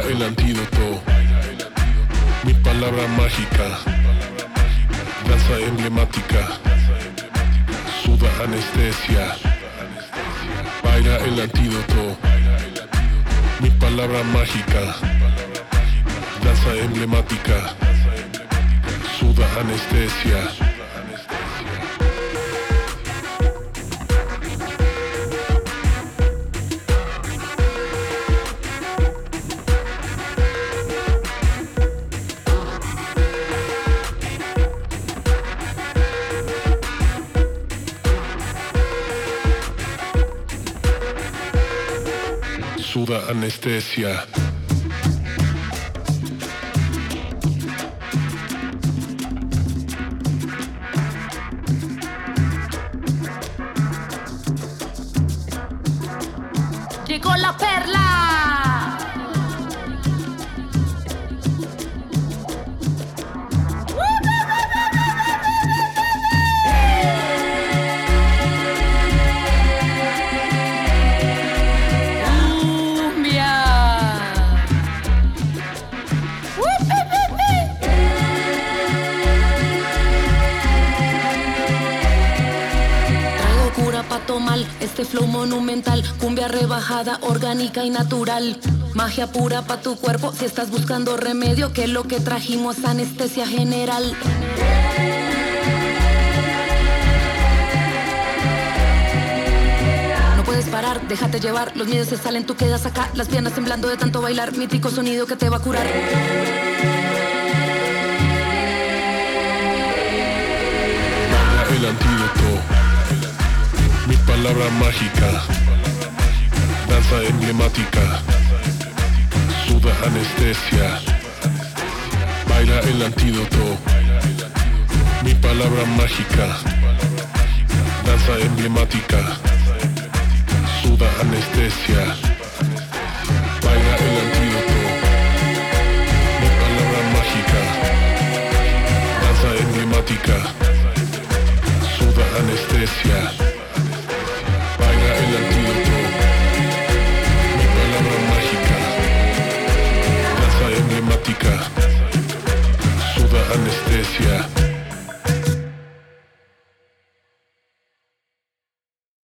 el antídoto. Mi palabra mágica, danza emblemática, suda anestesia. Baila el antídoto. Mi palabra mágica, danza emblemática, suda anestesia. Suda anestesia. Llegó la perla. Este flow monumental, cumbia rebajada, orgánica y natural. Magia pura pa' tu cuerpo si estás buscando remedio, que lo que trajimos es anestesia general. No puedes parar, déjate llevar, los miedos se salen, tú quedas acá, las piernas temblando de tanto bailar, mítico sonido que te va a curar. Palabra mágica, danza emblemática, suda anestesia, baila el antídoto, mi palabra mágica, danza emblemática, suda anestesia, baila el antídoto, mi palabra mágica, danza emblemática, suda anestesia.